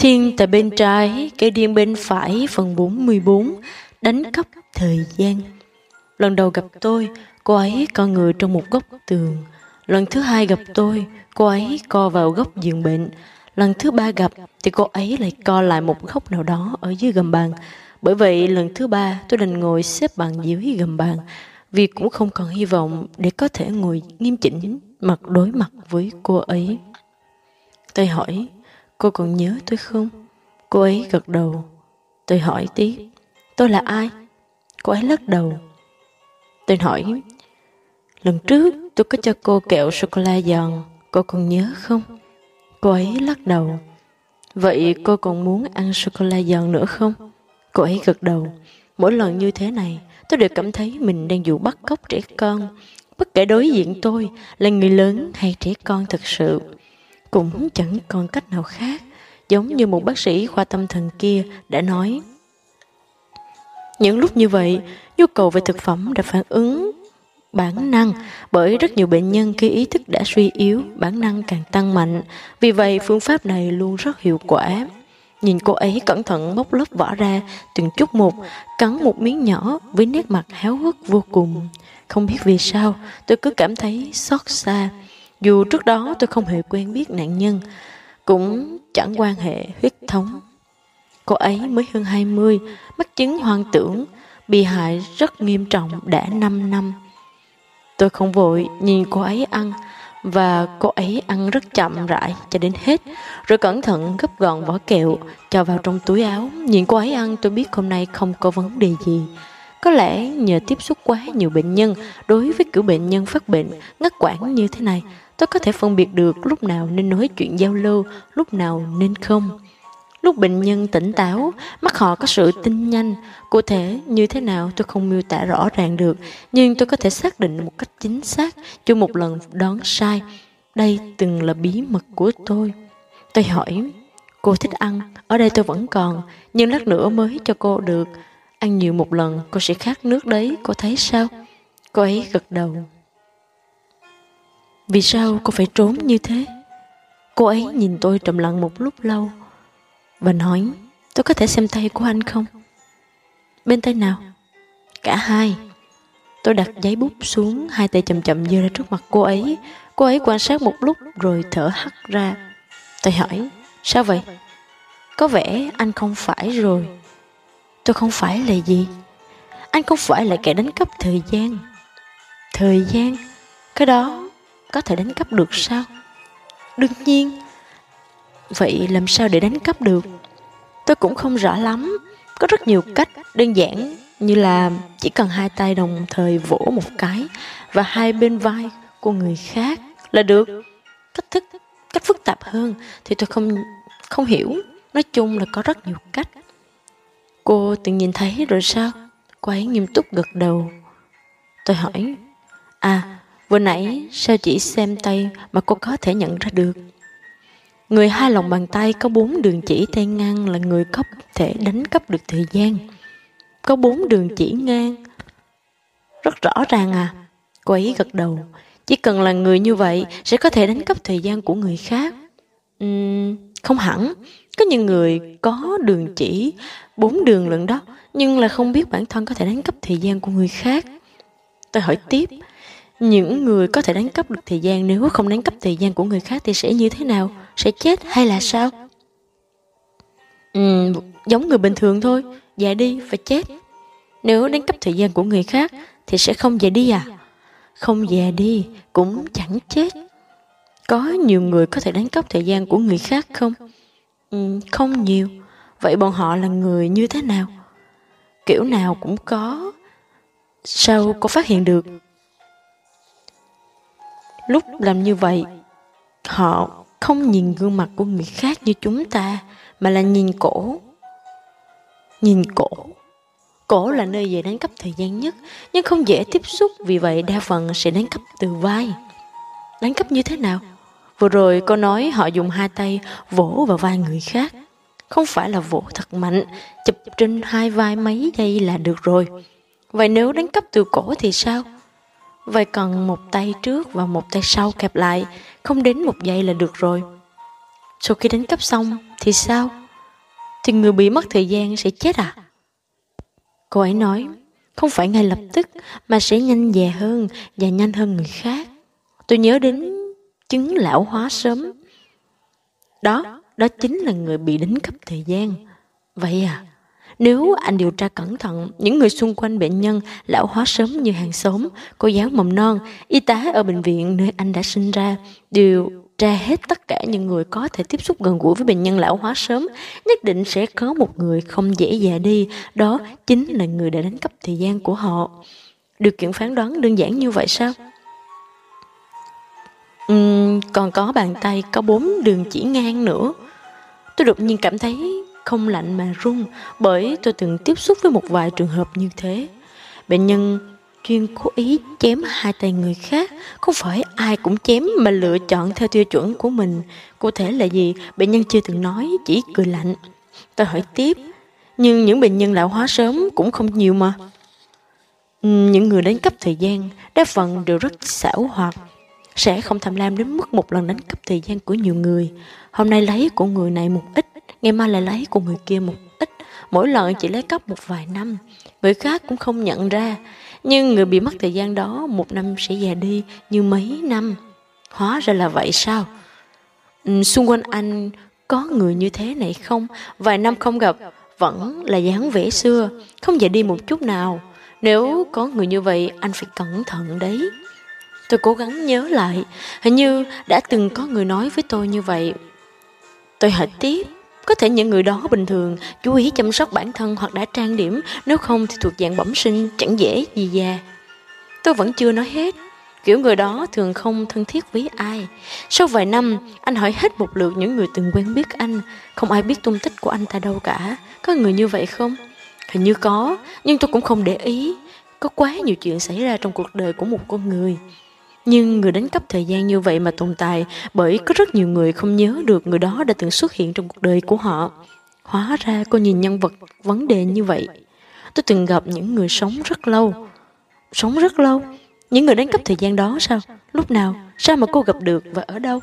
Thiên tại bên trái, cây điên bên phải, phần 44, đánh cắp thời gian. Lần đầu gặp tôi, cô ấy co người trong một góc tường. Lần thứ hai gặp tôi, cô ấy co vào góc giường bệnh. Lần thứ ba gặp thì cô ấy lại co lại một góc nào đó ở dưới gầm bàn. Bởi vậy lần thứ ba tôi đành ngồi xếp bằng dưới gầm bàn vì cũng không còn hy vọng để có thể ngồi nghiêm chỉnh mặt đối mặt với cô ấy. Tôi hỏi, cô còn nhớ tôi không? Cô ấy gật đầu. Tôi hỏi tiếp, tôi là ai? Cô ấy lắc đầu. Tôi hỏi, lần trước tôi có cho cô kẹo sô-cô-la giòn, cô còn nhớ không? Cô ấy lắc đầu. Vậy cô còn muốn ăn sô-cô-la giòn nữa không? Cô ấy gật đầu. Mỗi lần như thế này, tôi đều cảm thấy mình đang dụ bắt cóc trẻ con. Bất kể đối diện tôi là người lớn hay trẻ con thật sự. Cũng chẳng còn cách nào khác. Giống như một bác sĩ khoa tâm thần kia đã nói. Những lúc như vậy, nhu cầu về thực phẩm đã phản ứng bản năng bởi rất nhiều bệnh nhân khi ý thức đã suy yếu bản năng càng tăng mạnh vì vậy phương pháp này luôn rất hiệu quả nhìn cô ấy cẩn thận bóc lớp vỏ ra từng chút một cắn một miếng nhỏ với nét mặt háo hức vô cùng không biết vì sao tôi cứ cảm thấy xót xa dù trước đó tôi không hề quen biết nạn nhân, cũng chẳng quan hệ huyết thống. Cô ấy mới hơn 20 mắc chứng hoang tưởng, bị hại rất nghiêm trọng đã 5 năm. Tôi không vội nhìn cô ấy ăn, và cô ấy ăn rất chậm rãi cho đến hết, rồi cẩn thận gấp gọn vỏ kẹo cho vào trong túi áo. Nhìn cô ấy ăn, tôi biết hôm nay không có vấn đề gì có lẽ nhờ tiếp xúc quá nhiều bệnh nhân đối với kiểu bệnh nhân phát bệnh ngắt quãng như thế này tôi có thể phân biệt được lúc nào nên nói chuyện giao lưu lúc nào nên không Lúc bệnh nhân tỉnh táo, mắt họ có sự tinh nhanh, cụ thể như thế nào tôi không miêu tả rõ ràng được, nhưng tôi có thể xác định một cách chính xác cho một lần đoán sai. Đây từng là bí mật của tôi. Tôi hỏi, cô thích ăn, ở đây tôi vẫn còn, nhưng lát nữa mới cho cô được. Ăn nhiều một lần, cô sẽ khát nước đấy, cô thấy sao? Cô ấy gật đầu. Vì sao cô phải trốn như thế? Cô ấy nhìn tôi trầm lặng một lúc lâu và nói tôi có thể xem tay của anh không? Bên tay nào? Cả hai. Tôi đặt giấy bút xuống, hai tay chậm chậm giơ ra trước mặt cô ấy. Cô ấy quan sát một lúc rồi thở hắt ra. Tôi hỏi, sao vậy? Có vẻ anh không phải rồi. Tôi không phải là gì? Anh không phải là kẻ đánh cắp thời gian. Thời gian? Cái đó có thể đánh cắp được sao? Đương nhiên, Vậy làm sao để đánh cắp được? Tôi cũng không rõ lắm. Có rất nhiều cách đơn giản như là chỉ cần hai tay đồng thời vỗ một cái và hai bên vai của người khác là được. Cách thức cách phức tạp hơn thì tôi không không hiểu. Nói chung là có rất nhiều cách. Cô từng nhìn thấy rồi sao? Cô ấy nghiêm túc gật đầu. Tôi hỏi, à, vừa nãy sao chỉ xem tay mà cô có thể nhận ra được? Người hai lòng bàn tay có bốn đường chỉ tay ngang là người có thể đánh cắp được thời gian. Có bốn đường chỉ ngang. Rất rõ ràng à. Cô ấy gật đầu. Chỉ cần là người như vậy sẽ có thể đánh cắp thời gian của người khác. Uhm, không hẳn. Có những người có đường chỉ bốn đường lận đó nhưng là không biết bản thân có thể đánh cắp thời gian của người khác. Tôi hỏi tiếp, những người có thể đánh cắp được thời gian nếu không đánh cắp thời gian của người khác thì sẽ như thế nào? Sẽ chết hay là sao? Ừ, giống người bình thường thôi, già đi và chết. Nếu đánh cắp thời gian của người khác thì sẽ không già đi à? Không già đi, cũng chẳng chết. Có nhiều người có thể đánh cắp thời gian của người khác không? Ừ, không nhiều. Vậy bọn họ là người như thế nào? Kiểu nào cũng có. Sao có phát hiện được Lúc làm như vậy, họ không nhìn gương mặt của người khác như chúng ta, mà là nhìn cổ. Nhìn cổ. Cổ là nơi dễ đánh cắp thời gian nhất, nhưng không dễ tiếp xúc, vì vậy đa phần sẽ đánh cắp từ vai. Đánh cắp như thế nào? Vừa rồi cô nói họ dùng hai tay vỗ vào vai người khác. Không phải là vỗ thật mạnh, chụp trên hai vai mấy giây là được rồi. Vậy nếu đánh cắp từ cổ thì sao? Vậy cần một tay trước và một tay sau kẹp lại, không đến một giây là được rồi. Sau khi đánh cắp xong thì sao? thì người bị mất thời gian sẽ chết à? Cô ấy nói, không phải ngay lập tức mà sẽ nhanh dè hơn và nhanh hơn người khác. Tôi nhớ đến chứng lão hóa sớm. Đó, đó chính là người bị đánh cắp thời gian. Vậy à, nếu anh điều tra cẩn thận, những người xung quanh bệnh nhân lão hóa sớm như hàng xóm, cô giáo mầm non, y tá ở bệnh viện nơi anh đã sinh ra, đều tra hết tất cả những người có thể tiếp xúc gần gũi với bệnh nhân lão hóa sớm, nhất định sẽ có một người không dễ già đi, đó chính là người đã đánh cắp thời gian của họ. Điều kiện phán đoán đơn giản như vậy sao? Uhm, còn có bàn tay có bốn đường chỉ ngang nữa. Tôi đột nhiên cảm thấy không lạnh mà run, bởi tôi từng tiếp xúc với một vài trường hợp như thế. Bệnh nhân chuyên cố ý chém hai tay người khác, không phải ai cũng chém mà lựa chọn theo tiêu chuẩn của mình. Cụ thể là gì? Bệnh nhân chưa từng nói, chỉ cười lạnh. Tôi hỏi tiếp, nhưng những bệnh nhân lão hóa sớm cũng không nhiều mà. Ừ, những người đánh cấp thời gian, đa phần đều rất xảo hoạt sẽ không tham lam đến mức một lần đánh cắp thời gian của nhiều người hôm nay lấy của người này một ít ngày mai lại lấy của người kia một ít mỗi lần chỉ lấy cắp một vài năm người khác cũng không nhận ra nhưng người bị mất thời gian đó một năm sẽ già đi như mấy năm. Hóa ra là vậy sao? Ừ, xung quanh anh có người như thế này không? Vài năm không gặp, vẫn là dáng vẻ xưa, không già đi một chút nào. Nếu có người như vậy, anh phải cẩn thận đấy. Tôi cố gắng nhớ lại, hình như đã từng có người nói với tôi như vậy. Tôi hỏi tiếp, có thể những người đó bình thường chú ý chăm sóc bản thân hoặc đã trang điểm, nếu không thì thuộc dạng bẩm sinh, chẳng dễ gì già. Tôi vẫn chưa nói hết. Kiểu người đó thường không thân thiết với ai. Sau vài năm, anh hỏi hết một lượt những người từng quen biết anh. Không ai biết tung tích của anh ta đâu cả. Có người như vậy không? Hình như có, nhưng tôi cũng không để ý. Có quá nhiều chuyện xảy ra trong cuộc đời của một con người. Nhưng người đánh cắp thời gian như vậy mà tồn tại bởi có rất nhiều người không nhớ được người đó đã từng xuất hiện trong cuộc đời của họ. Hóa ra cô nhìn nhân vật vấn đề như vậy. Tôi từng gặp những người sống rất lâu. Sống rất lâu? Những người đánh cắp thời gian đó sao? Lúc nào? Sao mà cô gặp được và ở đâu?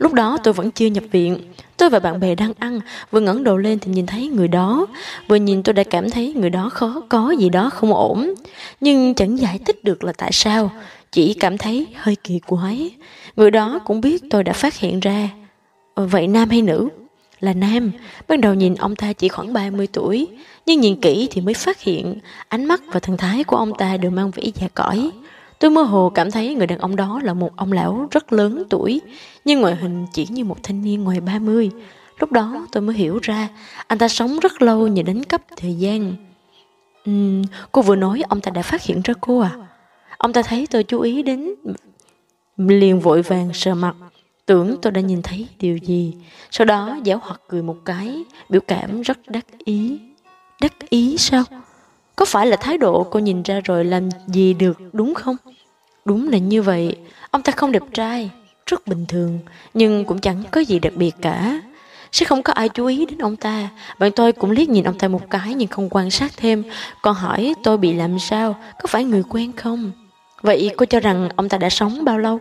Lúc đó tôi vẫn chưa nhập viện Tôi và bạn bè đang ăn Vừa ngẩng đầu lên thì nhìn thấy người đó Vừa nhìn tôi đã cảm thấy người đó khó có gì đó không ổn Nhưng chẳng giải thích được là tại sao chỉ cảm thấy hơi kỳ quái. Người đó cũng biết tôi đã phát hiện ra. Vậy nam hay nữ? Là nam. Ban đầu nhìn ông ta chỉ khoảng 30 tuổi, nhưng nhìn kỹ thì mới phát hiện ánh mắt và thần thái của ông ta đều mang vẻ già cõi. Tôi mơ hồ cảm thấy người đàn ông đó là một ông lão rất lớn tuổi, nhưng ngoại hình chỉ như một thanh niên ngoài 30. Lúc đó tôi mới hiểu ra, anh ta sống rất lâu nhờ đánh cắp thời gian. Uhm, cô vừa nói ông ta đã phát hiện ra cô à? Ông ta thấy tôi chú ý đến liền vội vàng sờ mặt, tưởng tôi đã nhìn thấy điều gì. Sau đó giáo hoặc cười một cái, biểu cảm rất đắc ý. Đắc ý sao? Có phải là thái độ cô nhìn ra rồi làm gì được, đúng không? Đúng là như vậy. Ông ta không đẹp trai, rất bình thường, nhưng cũng chẳng có gì đặc biệt cả. Sẽ không có ai chú ý đến ông ta. Bạn tôi cũng liếc nhìn ông ta một cái nhưng không quan sát thêm. Còn hỏi tôi bị làm sao, có phải người quen không? Vậy cô cho rằng ông ta đã sống bao lâu?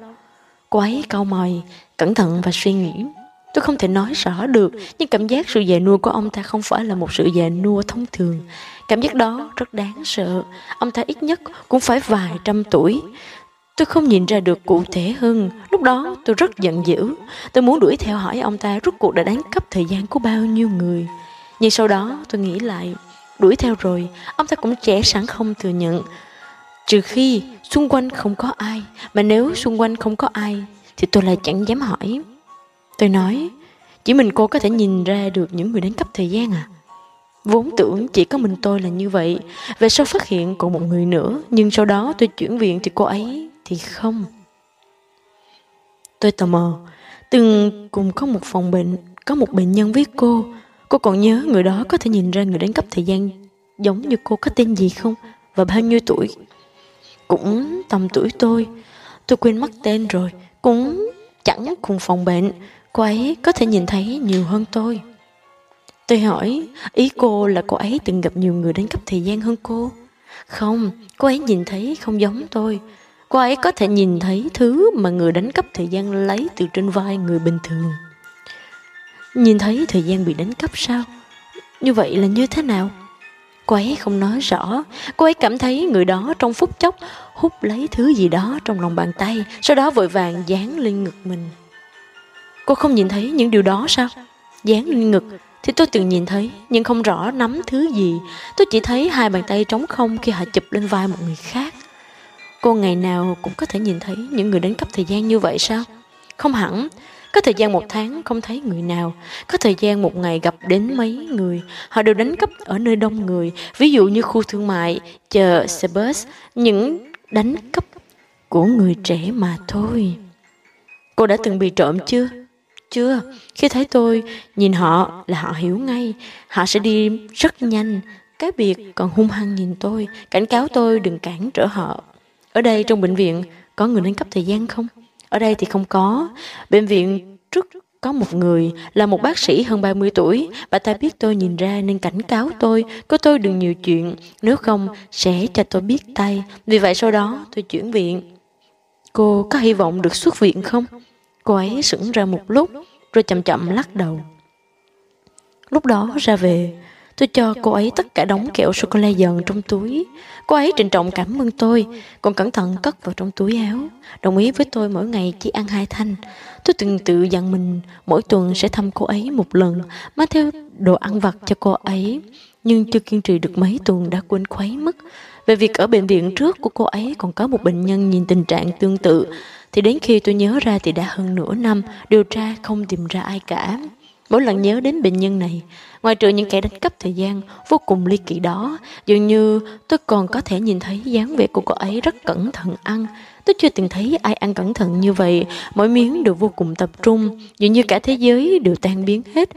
Cô ấy cau mày, cẩn thận và suy nghĩ. Tôi không thể nói rõ được, nhưng cảm giác sự già nua của ông ta không phải là một sự già nua thông thường. Cảm giác đó rất đáng sợ. Ông ta ít nhất cũng phải vài trăm tuổi. Tôi không nhìn ra được cụ thể hơn. Lúc đó tôi rất giận dữ. Tôi muốn đuổi theo hỏi ông ta rốt cuộc đã đánh cắp thời gian của bao nhiêu người. Nhưng sau đó tôi nghĩ lại, đuổi theo rồi, ông ta cũng trẻ sẵn không thừa nhận. Trừ khi xung quanh không có ai, mà nếu xung quanh không có ai, thì tôi lại chẳng dám hỏi. Tôi nói, chỉ mình cô có thể nhìn ra được những người đánh cắp thời gian à? Vốn tưởng chỉ có mình tôi là như vậy, về sau phát hiện còn một người nữa, nhưng sau đó tôi chuyển viện thì cô ấy thì không. Tôi tò mò, từng cùng có một phòng bệnh, có một bệnh nhân với cô. Cô còn nhớ người đó có thể nhìn ra người đánh cắp thời gian giống như cô có tên gì không? Và bao nhiêu tuổi? Cũng tầm tuổi tôi. Tôi quên mất tên rồi, cũng chẳng cùng phòng bệnh. Cô ấy có thể nhìn thấy nhiều hơn tôi. Tôi hỏi, ý cô là cô ấy từng gặp nhiều người đánh cắp thời gian hơn cô? Không, cô ấy nhìn thấy không giống tôi. Cô ấy có thể nhìn thấy thứ mà người đánh cắp thời gian lấy từ trên vai người bình thường. Nhìn thấy thời gian bị đánh cắp sao? Như vậy là như thế nào? Cô ấy không nói rõ, cô ấy cảm thấy người đó trong phút chốc hút lấy thứ gì đó trong lòng bàn tay, sau đó vội vàng dán lên ngực mình. Cô không nhìn thấy những điều đó sao? Dán lên ngực thì tôi từng nhìn thấy, nhưng không rõ nắm thứ gì. Tôi chỉ thấy hai bàn tay trống không khi họ chụp lên vai một người khác. Cô ngày nào cũng có thể nhìn thấy những người đánh cắp thời gian như vậy sao? Không hẳn, có thời gian một tháng không thấy người nào, có thời gian một ngày gặp đến mấy người, họ đều đánh cắp ở nơi đông người, ví dụ như khu thương mại, chợ, xe bus, những đánh cắp của người trẻ mà thôi. Cô đã từng bị trộm chưa? Chưa, khi thấy tôi, nhìn họ là họ hiểu ngay, họ sẽ đi rất nhanh, cái biệt còn hung hăng nhìn tôi, cảnh cáo tôi đừng cản trở họ. Ở đây trong bệnh viện có người đánh cắp thời gian không? Ở đây thì không có. Bệnh viện trước có một người là một bác sĩ hơn 30 tuổi. Bà ta biết tôi nhìn ra nên cảnh cáo tôi, có tôi đừng nhiều chuyện, nếu không sẽ cho tôi biết tay. Vì vậy sau đó tôi chuyển viện. Cô có hy vọng được xuất viện không? Cô ấy sững ra một lúc, rồi chậm chậm lắc đầu. Lúc đó ra về, Tôi cho cô ấy tất cả đống kẹo sô-cô-la dần trong túi. Cô ấy trịnh trọng cảm ơn tôi, còn cẩn thận cất vào trong túi áo. Đồng ý với tôi mỗi ngày chỉ ăn hai thanh. Tôi từng tự dặn mình mỗi tuần sẽ thăm cô ấy một lần, mang theo đồ ăn vặt cho cô ấy. Nhưng chưa kiên trì được mấy tuần đã quên khuấy mất. Về việc ở bệnh viện trước của cô ấy còn có một bệnh nhân nhìn tình trạng tương tự, thì đến khi tôi nhớ ra thì đã hơn nửa năm, điều tra không tìm ra ai cả. Mỗi lần nhớ đến bệnh nhân này, ngoài trừ những kẻ đánh cắp thời gian vô cùng ly kỳ đó, dường như tôi còn có thể nhìn thấy dáng vẻ của cô ấy rất cẩn thận ăn. Tôi chưa từng thấy ai ăn cẩn thận như vậy, mỗi miếng đều vô cùng tập trung, dường như cả thế giới đều tan biến hết.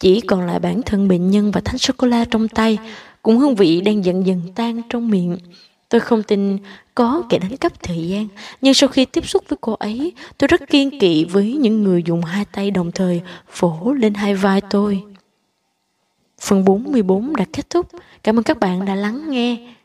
Chỉ còn lại bản thân bệnh nhân và thanh sô-cô-la trong tay, cùng hương vị đang dần dần tan trong miệng. Tôi không tin có kẻ đánh cắp thời gian, nhưng sau khi tiếp xúc với cô ấy, tôi rất kiên kỵ với những người dùng hai tay đồng thời vỗ lên hai vai tôi. Phần 44 đã kết thúc. Cảm ơn các bạn đã lắng nghe.